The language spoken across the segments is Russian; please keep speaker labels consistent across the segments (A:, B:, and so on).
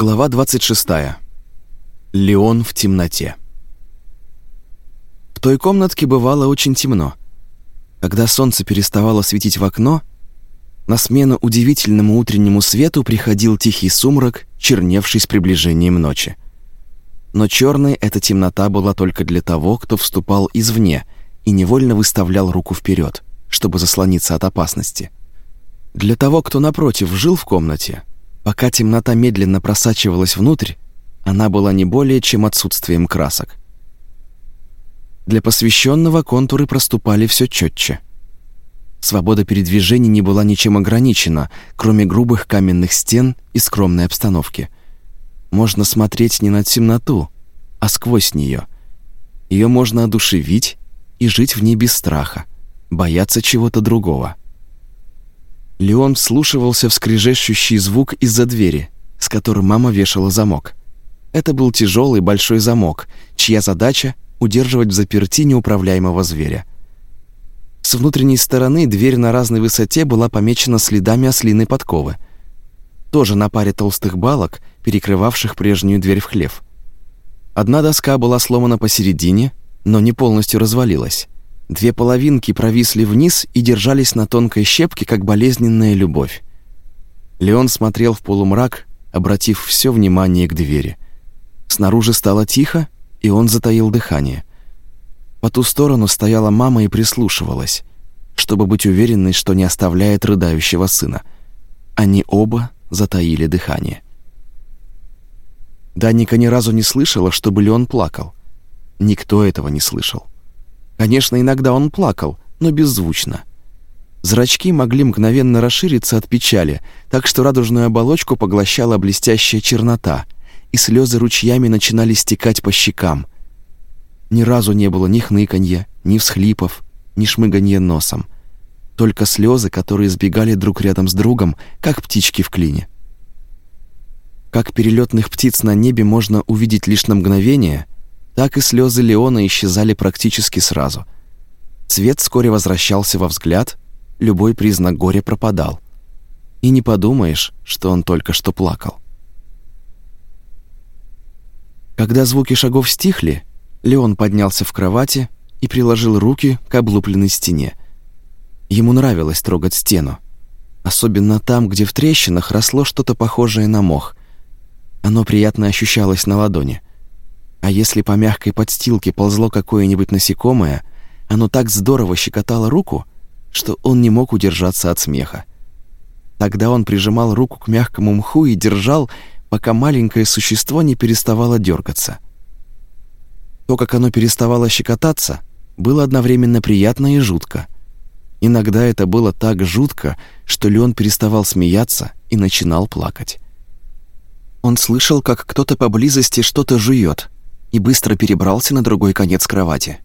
A: Глава 26. Леон в темноте. В той комнатке бывало очень темно. Когда солнце переставало светить в окно, на смену удивительному утреннему свету приходил тихий сумрак, черневший с приближением ночи. Но черной эта темнота была только для того, кто вступал извне и невольно выставлял руку вперед, чтобы заслониться от опасности. Для того, кто напротив жил в комнате, Пока темнота медленно просачивалась внутрь, она была не более чем отсутствием красок. Для посвященного контуры проступали все четче. Свобода передвижений не была ничем ограничена, кроме грубых каменных стен и скромной обстановки. Можно смотреть не на темноту, а сквозь нее. Ее можно одушевить и жить в ней без страха, бояться чего-то другого. Леон вслушивался в скрежещущий звук из-за двери, с которой мама вешала замок. Это был тяжелый большой замок, чья задача — удерживать в заперти неуправляемого зверя. С внутренней стороны дверь на разной высоте была помечена следами ослиной подковы. Тоже на паре толстых балок, перекрывавших прежнюю дверь в хлев. Одна доска была сломана посередине, но не полностью развалилась. Две половинки провисли вниз и держались на тонкой щепке, как болезненная любовь. Леон смотрел в полумрак, обратив все внимание к двери. Снаружи стало тихо, и он затаил дыхание. По ту сторону стояла мама и прислушивалась, чтобы быть уверенной, что не оставляет рыдающего сына. Они оба затаили дыхание. Даника ни разу не слышала, чтобы Леон плакал. Никто этого не слышал. Конечно, иногда он плакал, но беззвучно. Зрачки могли мгновенно расшириться от печали, так что радужную оболочку поглощала блестящая чернота, и слезы ручьями начинали стекать по щекам. Ни разу не было ни хныканья, ни всхлипов, ни шмыганья носом. Только слезы, которые сбегали друг рядом с другом, как птички в клине. Как перелетных птиц на небе можно увидеть лишь на мгновение, так и слезы Леона исчезали практически сразу. Цвет вскоре возвращался во взгляд, любой признак горя пропадал. И не подумаешь, что он только что плакал. Когда звуки шагов стихли, Леон поднялся в кровати и приложил руки к облупленной стене. Ему нравилось трогать стену, особенно там, где в трещинах росло что-то похожее на мох. Оно приятно ощущалось на ладони. А если по мягкой подстилке ползло какое-нибудь насекомое, оно так здорово щекотало руку, что он не мог удержаться от смеха. Тогда он прижимал руку к мягкому мху и держал, пока маленькое существо не переставало дергаться. То, как оно переставало щекотаться, было одновременно приятно и жутко. Иногда это было так жутко, что Леон переставал смеяться и начинал плакать. Он слышал, как кто-то поблизости что-то жует, и быстро перебрался на другой конец кровати.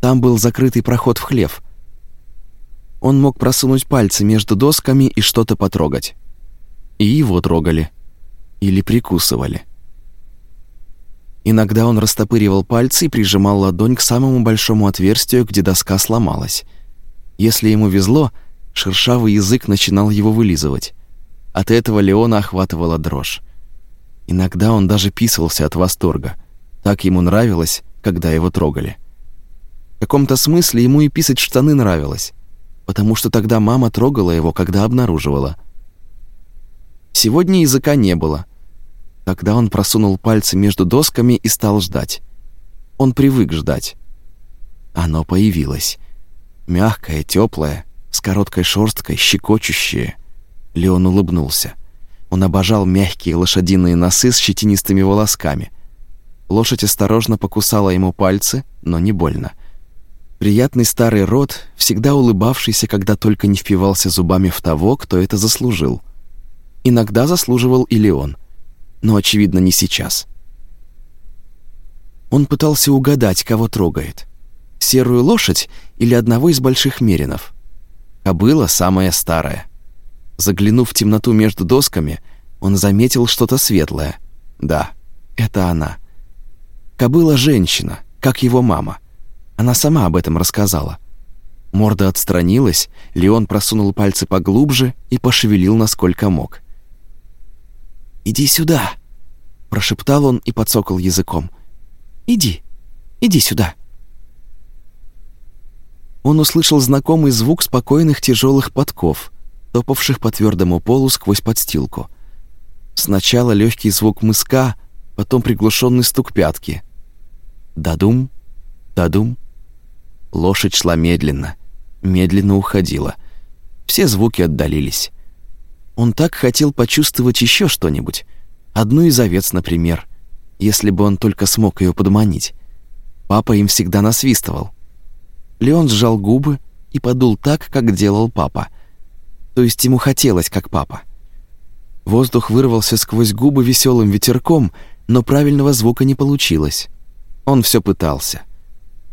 A: Там был закрытый проход в хлев. Он мог просунуть пальцы между досками и что-то потрогать. И его трогали. Или прикусывали. Иногда он растопыривал пальцы и прижимал ладонь к самому большому отверстию, где доска сломалась. Если ему везло, шершавый язык начинал его вылизывать. От этого Леона охватывала дрожь. Иногда он даже писался от восторга – так ему нравилось, когда его трогали. В каком-то смысле ему и писать штаны нравилось, потому что тогда мама трогала его, когда обнаруживала. Сегодня языка не было. Тогда он просунул пальцы между досками и стал ждать. Он привык ждать. Оно появилось. Мягкое, теплое, с короткой шерсткой, щекочущее. Леон улыбнулся. Он обожал мягкие лошадиные носы с щетинистыми волосками — Лошадь осторожно покусала ему пальцы, но не больно. Приятный старый рот, всегда улыбавшийся, когда только не впивался зубами в того, кто это заслужил. Иногда заслуживал и Леон, но, очевидно, не сейчас. Он пытался угадать, кого трогает. Серую лошадь или одного из больших меринов. Кобыла самая старая. Заглянув в темноту между досками, он заметил что-то светлое. Да, это она. Кобыла женщина, как его мама. Она сама об этом рассказала. Морда отстранилась, Леон просунул пальцы поглубже и пошевелил, насколько мог. «Иди сюда!» — прошептал он и подсокал языком. «Иди, иди сюда!» Он услышал знакомый звук спокойных тяжелых подков, топавших по твердому полу сквозь подстилку. Сначала легкий звук мыска, потом приглушенный стук пятки. Дадум, дадум. Лошадь шла медленно, медленно уходила. Все звуки отдалились. Он так хотел почувствовать еще что-нибудь. Одну из овец, например, если бы он только смог ее подманить. Папа им всегда насвистывал. Леон сжал губы и подул так, как делал папа. То есть ему хотелось, как папа. Воздух вырвался сквозь губы веселым ветерком, но правильного звука не получилось. Он все пытался.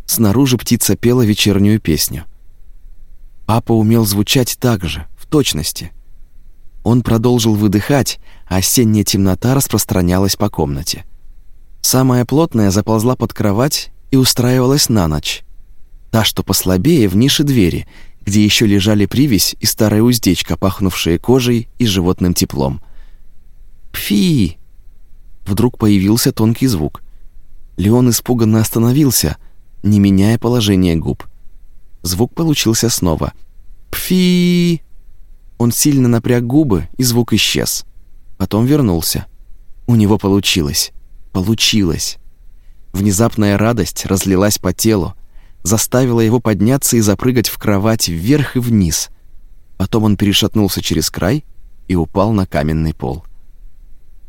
A: Снаружи птица пела вечернюю песню. Папа умел звучать так же, в точности. Он продолжил выдыхать, а осенняя темнота распространялась по комнате. Самая плотная заползла под кровать и устраивалась на ночь. Та, что послабее, в нише двери, где еще лежали привязь и старая уздечка, пахнувшая кожей и животным теплом. «Пфи!» Вдруг появился тонкий звук. Леон испуганно остановился, не меняя положение губ. Звук получился снова. «Пфи!» Он сильно напряг губы, и звук исчез. Потом вернулся. У него получилось. Получилось. Внезапная радость разлилась по телу, заставила его подняться и запрыгать в кровать вверх и вниз. Потом он перешатнулся через край и упал на каменный пол.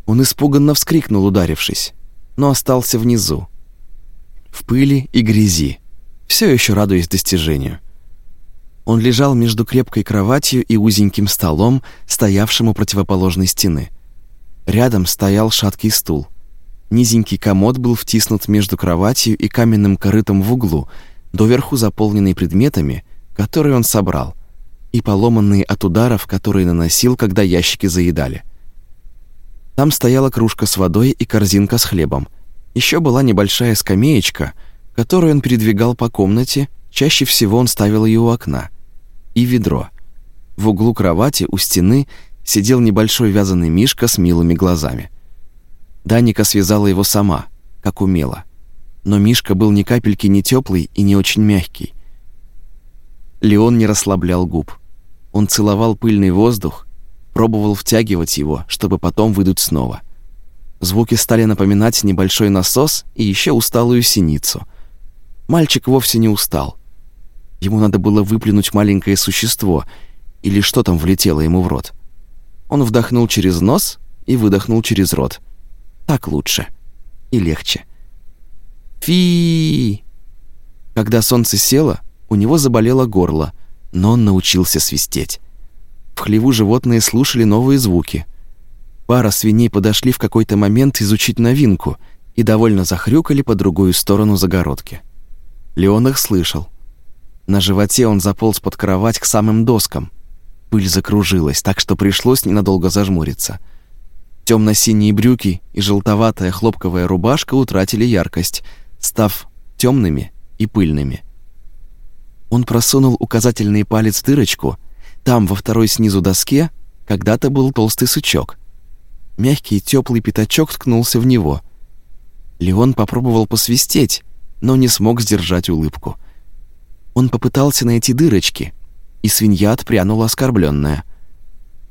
A: Он испуганно вскрикнул, ударившись, но остался внизу, в пыли и грязи, все еще радуясь достижению. Он лежал между крепкой кроватью и узеньким столом, стоявшим у противоположной стены. Рядом стоял шаткий стул. Низенький комод был втиснут между кроватью и каменным корытом в углу, доверху заполненный предметами, которые он собрал, и поломанные от ударов, которые наносил, когда ящики заедали. Там стояла кружка с водой и корзинка с хлебом. Еще была небольшая скамеечка, которую он передвигал по комнате, чаще всего он ставил ее у окна, и ведро. В углу кровати у стены сидел небольшой вязаный мишка с милыми глазами. Даника связала его сама, как умела но Мишка был ни капельки не теплый и не очень мягкий. Леон не расслаблял губ. Он целовал пыльный воздух, пробовал втягивать его, чтобы потом выдуть снова. Звуки стали напоминать небольшой насос и еще усталую синицу. Мальчик вовсе не устал. Ему надо было выплюнуть маленькое существо, или что там влетело ему в рот. Он вдохнул через нос и выдохнул через рот. Так лучше и легче. Фи! Когда солнце село, у него заболело горло, но он научился свистеть. В хлеву животные слушали новые звуки. Пара свиней подошли в какой-то момент изучить новинку и довольно захрюкали по другую сторону загородки. Леон их слышал. На животе он заполз под кровать к самым доскам. Пыль закружилась, так что пришлось ненадолго зажмуриться. Темно-синие брюки и желтоватая хлопковая рубашка утратили яркость — став темными и пыльными. Он просунул указательный палец в дырочку. Там, во второй снизу доске, когда-то был толстый сучок. Мягкий теплый пятачок ткнулся в него. Леон попробовал посвистеть, но не смог сдержать улыбку. Он попытался найти дырочки, и свинья отпрянула оскорбленная.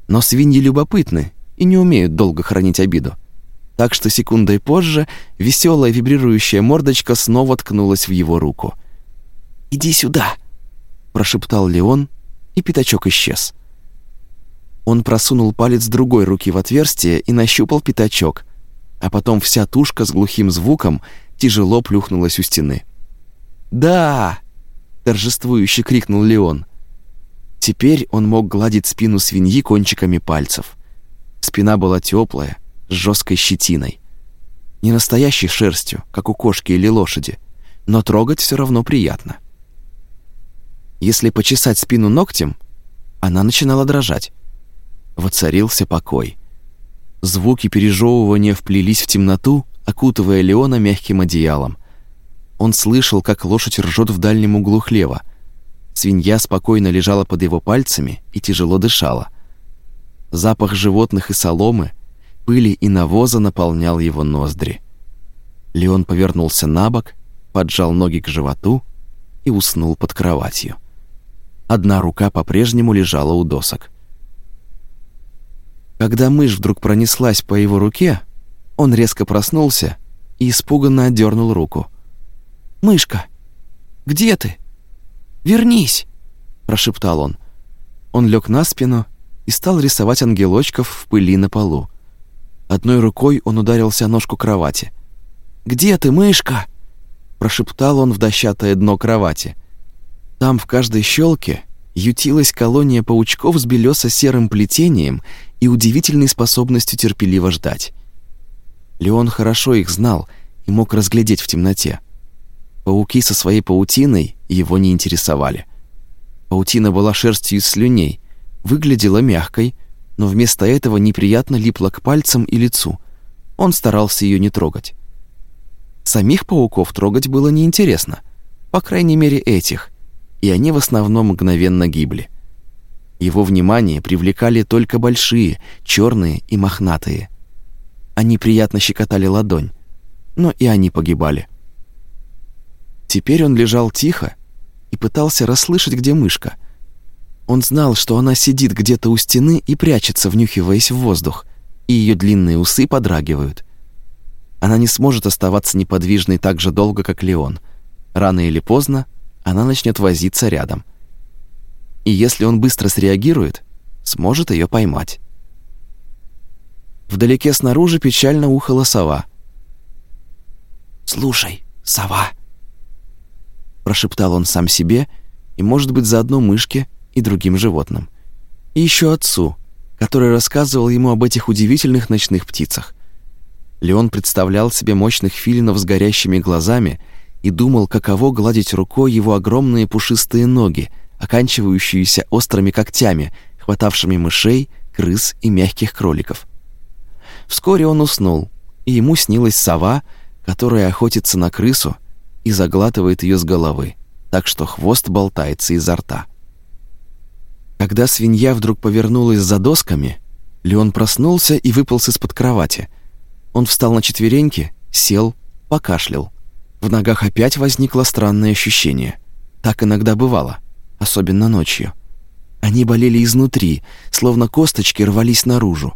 A: Но свиньи любопытны и не умеют долго хранить обиду так что секундой позже веселая вибрирующая мордочка снова ткнулась в его руку. «Иди сюда!» – прошептал Леон, и пятачок исчез. Он просунул палец другой руки в отверстие и нащупал пятачок, а потом вся тушка с глухим звуком тяжело плюхнулась у стены. «Да!» – торжествующе крикнул Леон. Теперь он мог гладить спину свиньи кончиками пальцев. Спина была теплая, с жесткой щетиной. Не настоящей шерстью, как у кошки или лошади, но трогать все равно приятно. Если почесать спину ногтем, она начинала дрожать. Воцарился покой. Звуки пережевывания вплелись в темноту, окутывая Леона мягким одеялом. Он слышал, как лошадь ржет в дальнем углу хлева. Свинья спокойно лежала под его пальцами и тяжело дышала. Запах животных и соломы, пыли и навоза наполнял его ноздри. Леон повернулся на бок, поджал ноги к животу и уснул под кроватью. Одна рука по-прежнему лежала у досок. Когда мышь вдруг пронеслась по его руке, он резко проснулся и испуганно отдернул руку. «Мышка, где ты? Вернись!» – прошептал он. Он лег на спину и стал рисовать ангелочков в пыли на полу. Одной рукой он ударился о ножку кровати. «Где ты, мышка?» – прошептал он в дощатое дно кровати. Там в каждой щелке ютилась колония паучков с белесо-серым плетением и удивительной способностью терпеливо ждать. Леон хорошо их знал и мог разглядеть в темноте. Пауки со своей паутиной его не интересовали. Паутина была шерстью из слюней, выглядела мягкой, но вместо этого неприятно липла к пальцам и лицу. Он старался ее не трогать. Самих пауков трогать было неинтересно, по крайней мере этих, и они в основном мгновенно гибли. Его внимание привлекали только большие, черные и мохнатые. Они приятно щекотали ладонь, но и они погибали. Теперь он лежал тихо и пытался расслышать, где мышка. Он знал, что она сидит где-то у стены и прячется, внюхиваясь в воздух, и ее длинные усы подрагивают. Она не сможет оставаться неподвижной так же долго, как Леон. Рано или поздно она начнет возиться рядом — и если он быстро среагирует, сможет ее поймать. Вдалеке снаружи печально ухала сова. «Слушай, сова!» Прошептал он сам себе и, может быть, заодно мышке и другим животным. И еще отцу, который рассказывал ему об этих удивительных ночных птицах. Леон представлял себе мощных филинов с горящими глазами и думал, каково гладить рукой его огромные пушистые ноги, оканчивающиеся острыми когтями, хватавшими мышей, крыс и мягких кроликов. Вскоре он уснул, и ему снилась сова, которая охотится на крысу и заглатывает ее с головы, так что хвост болтается изо рта. Когда свинья вдруг повернулась за досками, Леон проснулся и выполз из-под кровати. Он встал на четвереньки, сел, покашлял. В ногах опять возникло странное ощущение. Так иногда бывало особенно ночью. Они болели изнутри, словно косточки рвались наружу.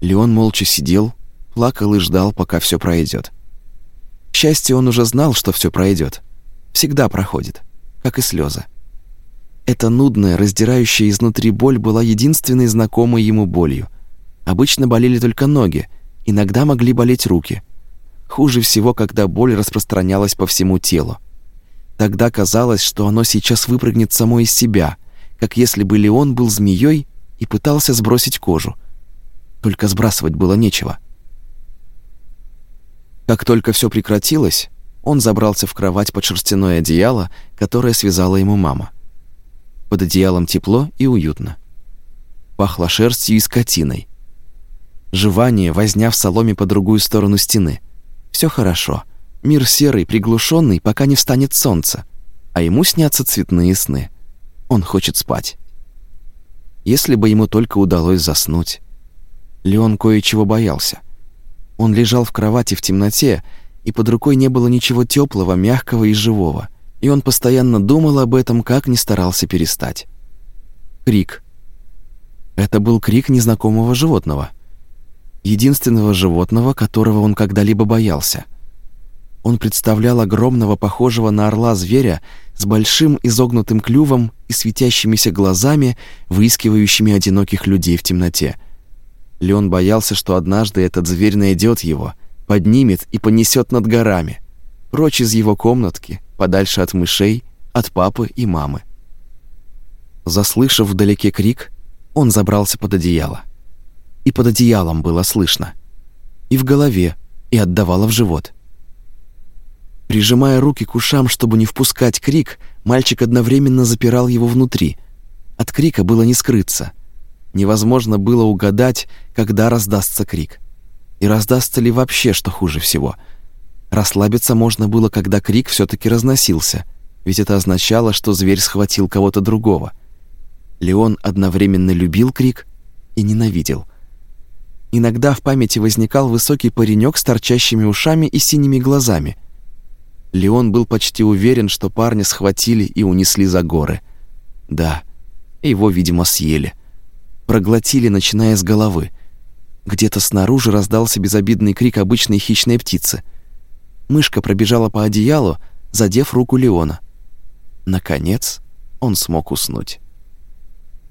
A: Леон молча сидел, плакал и ждал, пока все пройдет. К счастью, он уже знал, что все пройдет. Всегда проходит, как и слезы. Эта нудная, раздирающая изнутри боль была единственной знакомой ему болью. Обычно болели только ноги, иногда могли болеть руки. Хуже всего, когда боль распространялась по всему телу. Тогда казалось, что оно сейчас выпрыгнет само из себя, как если бы Леон был змеей и пытался сбросить кожу. Только сбрасывать было нечего. Как только все прекратилось, он забрался в кровать под шерстяное одеяло, которое связала ему мама. Под одеялом тепло и уютно. Пахло шерстью и скотиной. Жевание, возня в соломе по другую сторону стены. Все хорошо. — Мир серый, приглушенный, пока не встанет солнце, а ему снятся цветные сны. Он хочет спать. Если бы ему только удалось заснуть. Леон кое-чего боялся. Он лежал в кровати в темноте, и под рукой не было ничего теплого, мягкого и живого, и он постоянно думал об этом, как ни старался перестать. Крик. Это был крик незнакомого животного. Единственного животного, которого он когда-либо боялся — он представлял огромного, похожего на орла зверя с большим изогнутым клювом и светящимися глазами, выискивающими одиноких людей в темноте. Леон боялся, что однажды этот зверь найдет его, поднимет и понесет над горами, прочь из его комнатки, подальше от мышей, от папы и мамы. Заслышав вдалеке крик, он забрался под одеяло. И под одеялом было слышно. И в голове, и отдавало в живот. Прижимая руки к ушам, чтобы не впускать крик, мальчик одновременно запирал его внутри. От крика было не скрыться. Невозможно было угадать, когда раздастся крик. И раздастся ли вообще, что хуже всего. Расслабиться можно было, когда крик все таки разносился, ведь это означало, что зверь схватил кого-то другого. Леон одновременно любил крик и ненавидел. Иногда в памяти возникал высокий паренек с торчащими ушами и синими глазами. Леон был почти уверен, что парня схватили и унесли за горы. Да, его, видимо, съели. Проглотили, начиная с головы. Где-то снаружи раздался безобидный крик обычной хищной птицы. Мышка пробежала по одеялу, задев руку Леона. Наконец он смог уснуть.